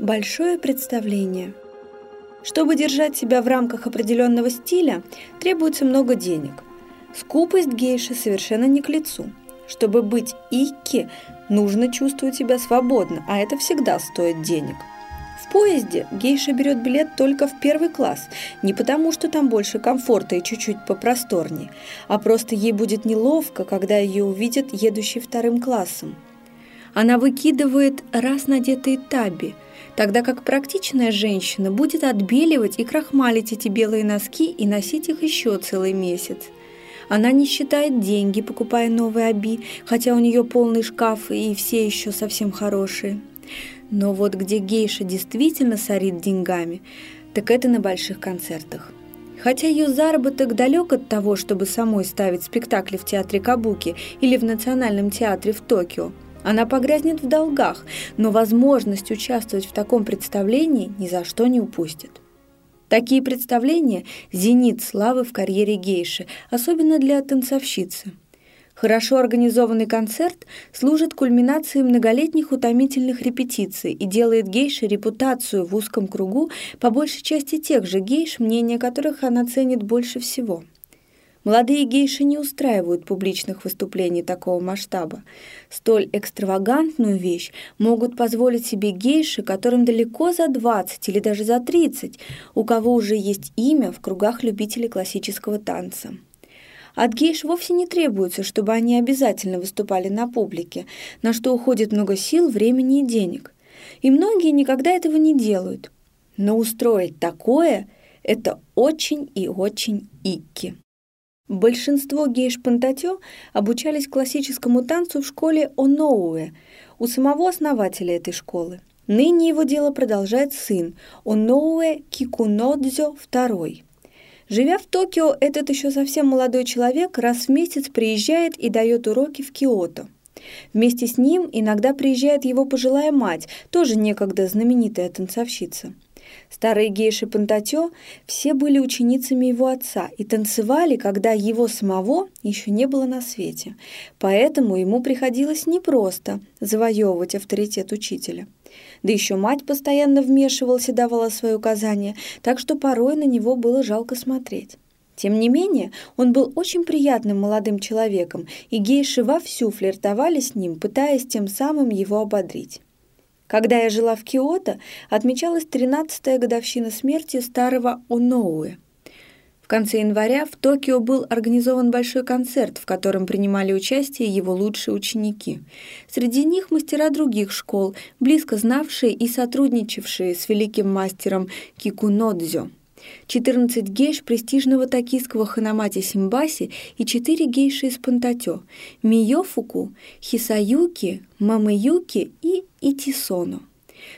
Большое представление. Чтобы держать себя в рамках определенного стиля, требуется много денег. Скупость гейши совершенно не к лицу. Чтобы быть икки, нужно чувствовать себя свободно, а это всегда стоит денег. В поезде гейша берет билет только в первый класс, не потому, что там больше комфорта и чуть-чуть попросторнее, а просто ей будет неловко, когда ее увидят едущей вторым классом. Она выкидывает раз надетые таби – тогда как практичная женщина будет отбеливать и крахмалить эти белые носки и носить их еще целый месяц. Она не считает деньги, покупая новые оби, хотя у нее полный шкаф и все еще совсем хорошие. Но вот где гейша действительно сорит деньгами, так это на больших концертах. Хотя ее заработок далек от того, чтобы самой ставить спектакли в театре Кабуки или в Национальном театре в Токио – она погрязнет в долгах, но возможность участвовать в таком представлении ни за что не упустит. Такие представления – зенит славы в карьере гейши, особенно для танцовщицы. Хорошо организованный концерт служит кульминацией многолетних утомительных репетиций и делает гейше репутацию в узком кругу по большей части тех же гейш, мнение которых она ценит больше всего – Молодые гейши не устраивают публичных выступлений такого масштаба. Столь экстравагантную вещь могут позволить себе гейши, которым далеко за 20 или даже за 30, у кого уже есть имя в кругах любителей классического танца. От гейш вовсе не требуется, чтобы они обязательно выступали на публике, на что уходит много сил, времени и денег. И многие никогда этого не делают. Но устроить такое – это очень и очень икки. Большинство гейш-пантатё обучались классическому танцу в школе Оноуэ, у самого основателя этой школы. Ныне его дело продолжает сын Оноуэ Кикунодзё II. Живя в Токио, этот еще совсем молодой человек раз в месяц приезжает и дает уроки в Киото. Вместе с ним иногда приезжает его пожилая мать, тоже некогда знаменитая танцовщица. Старые гейши Пантатё все были ученицами его отца и танцевали, когда его самого еще не было на свете. Поэтому ему приходилось непросто завоевывать авторитет учителя. Да еще мать постоянно вмешивалась и давала свои указания, так что порой на него было жалко смотреть. Тем не менее, он был очень приятным молодым человеком, и гейши вовсю флиртовали с ним, пытаясь тем самым его ободрить. Когда я жила в Киото, отмечалась 13-я годовщина смерти старого Оноуэ. В конце января в Токио был организован большой концерт, в котором принимали участие его лучшие ученики. Среди них мастера других школ, близко знавшие и сотрудничавшие с великим мастером Кикунодзё. 14 гейш престижного токийского ханамати Симбаси и 4 гейши из Пантатё – Миёфуку, Хисаюки, Мамэюки и Итисоно,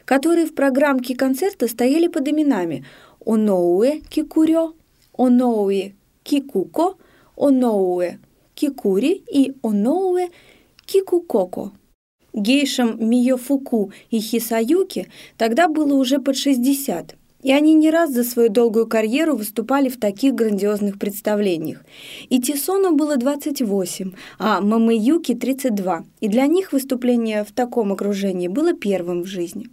которые в программке концерта стояли под именами Оноуэ Кикурё, Оноуэ Кикуко, Оноуэ Кикури и Оноуэ Кикукоко. Гейшам Миёфуку и Хисаюки тогда было уже под 60 – и они не раз за свою долгую карьеру выступали в таких грандиозных представлениях. И Тисону было 28, а Мамыюки 32, и для них выступление в таком окружении было первым в жизни.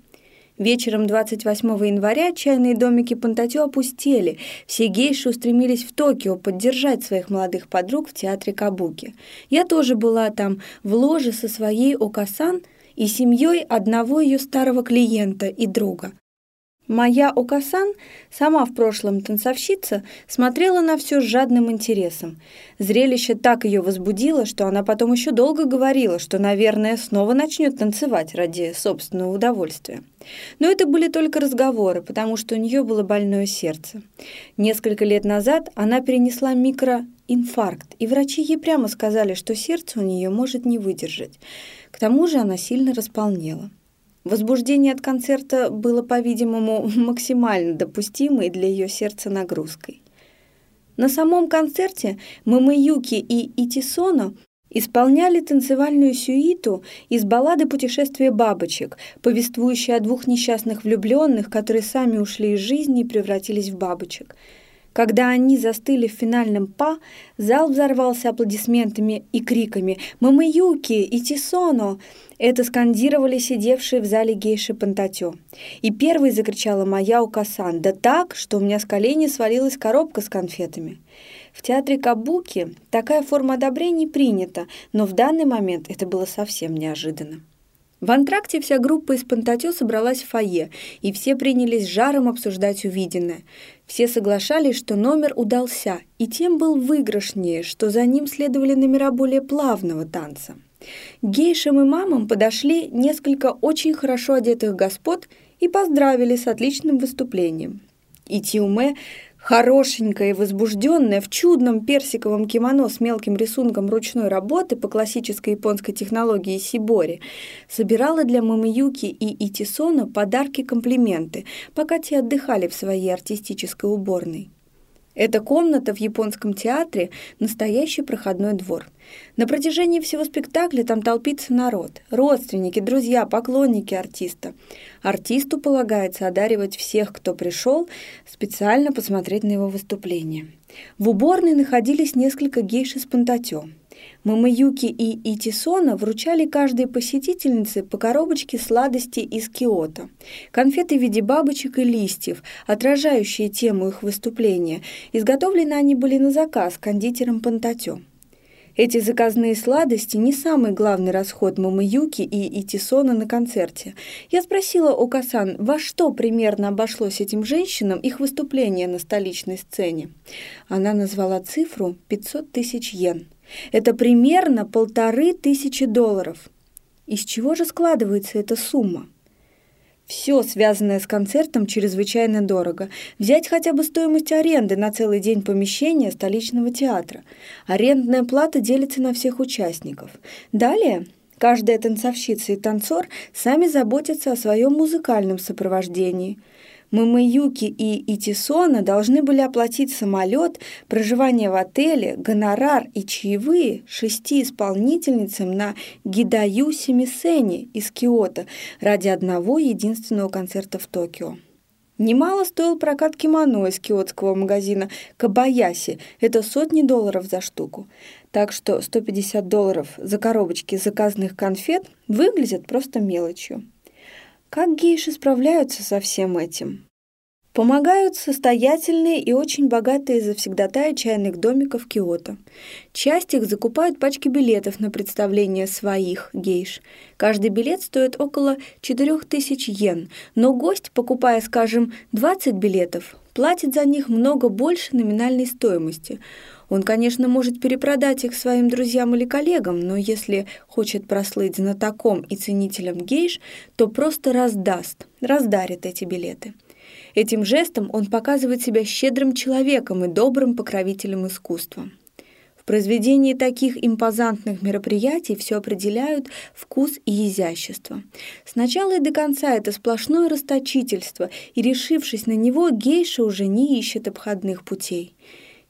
Вечером 28 января чайные домики Пантатё опустели. Все гейши устремились в Токио поддержать своих молодых подруг в театре Кабуки. Я тоже была там, в ложе со своей Окасан и семьей одного ее старого клиента и друга. Моя Окасан, сама в прошлом танцовщица, смотрела на все с жадным интересом. Зрелище так ее возбудило, что она потом еще долго говорила, что, наверное, снова начнет танцевать ради собственного удовольствия. Но это были только разговоры, потому что у нее было больное сердце. Несколько лет назад она перенесла микроинфаркт, и врачи ей прямо сказали, что сердце у нее может не выдержать. К тому же она сильно располнела. Возбуждение от концерта было, по-видимому, максимально допустимой для ее сердца нагрузкой. На самом концерте Мамаюки и Итисоно исполняли танцевальную сюиту из баллады «Путешествие бабочек», повествующей о двух несчастных влюбленных, которые сами ушли из жизни и превратились в бабочек – Когда они застыли в финальном па, зал взорвался аплодисментами и криками «Мамаюки! и Тисоно!» Это скандировали сидевшие в зале гейши Пантатё. И первой закричала моя Укасан, да так, что у меня с колени свалилась коробка с конфетами. В театре Кабуки такая форма одобрений принята, но в данный момент это было совсем неожиданно. В антракте вся группа из Пантатё собралась в фойе, и все принялись жаром обсуждать увиденное. Все соглашались, что номер удался, и тем был выигрышнее, что за ним следовали номера более плавного танца. Гейшам и мамам подошли несколько очень хорошо одетых господ и поздравили с отличным выступлением. И Тиуме Хорошенькая и возбужденная, в чудном персиковом кимоно с мелким рисунком ручной работы по классической японской технологии сибори, собирала для Мамиюки и Итисона подарки-комплименты, пока те отдыхали в своей артистической уборной. Эта комната в японском театре – настоящий проходной двор. На протяжении всего спектакля там толпится народ, родственники, друзья, поклонники артиста. Артисту полагается одаривать всех, кто пришел, специально посмотреть на его выступление. В уборной находились несколько гейш из Пантатё. Мамаюки и Итисона вручали каждой посетительнице по коробочке сладостей из Киото. Конфеты в виде бабочек и листьев, отражающие тему их выступления. Изготовлены они были на заказ кондитером Пантатё. Эти заказные сладости не самый главный расход Мамаюки и Итисона на концерте. Я спросила у Касан, во что примерно обошлось этим женщинам их выступление на столичной сцене. Она назвала цифру 500 тысяч йен. Это примерно полторы тысячи долларов. Из чего же складывается эта сумма? Все, связанное с концертом, чрезвычайно дорого. Взять хотя бы стоимость аренды на целый день помещения столичного театра. Арендная плата делится на всех участников. Далее каждая танцовщица и танцор сами заботятся о своем музыкальном сопровождении – Мамаюки и Итисона должны были оплатить самолет, проживание в отеле, гонорар и чаевые шести исполнительницам на Гидаю Семисене из Киото ради одного единственного концерта в Токио. Немало стоил прокат кимоно из киотского магазина Кабаяси. Это сотни долларов за штуку. Так что 150 долларов за коробочки заказанных конфет выглядят просто мелочью. Как гейши справляются со всем этим? Помогают состоятельные и очень богатые завсегдатаи чайных домиков Киото. Часть их закупают пачки билетов на представление своих гейш. Каждый билет стоит около 4000 йен, но гость, покупая, скажем, 20 билетов, платит за них много больше номинальной стоимости – он, конечно, может перепродать их своим друзьям или коллегам, но если хочет прослыть знатоком и ценителем гейш, то просто раздаст, раздарит эти билеты. Этим жестом он показывает себя щедрым человеком и добрым покровителем искусства. В произведении таких импозантных мероприятий все определяют вкус и изящество. Сначала и до конца это сплошное расточительство, и, решившись на него, гейша уже не ищет обходных путей.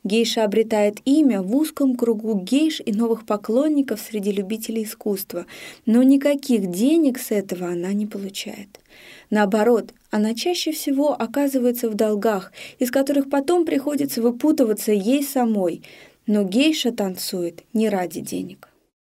Гейша обретает имя в узком кругу гейш и новых поклонников среди любителей искусства, но никаких денег с этого она не получает. Наоборот, она чаще всего оказывается в долгах, из которых потом приходится выпутываться ей самой, но гейша танцует не ради денег.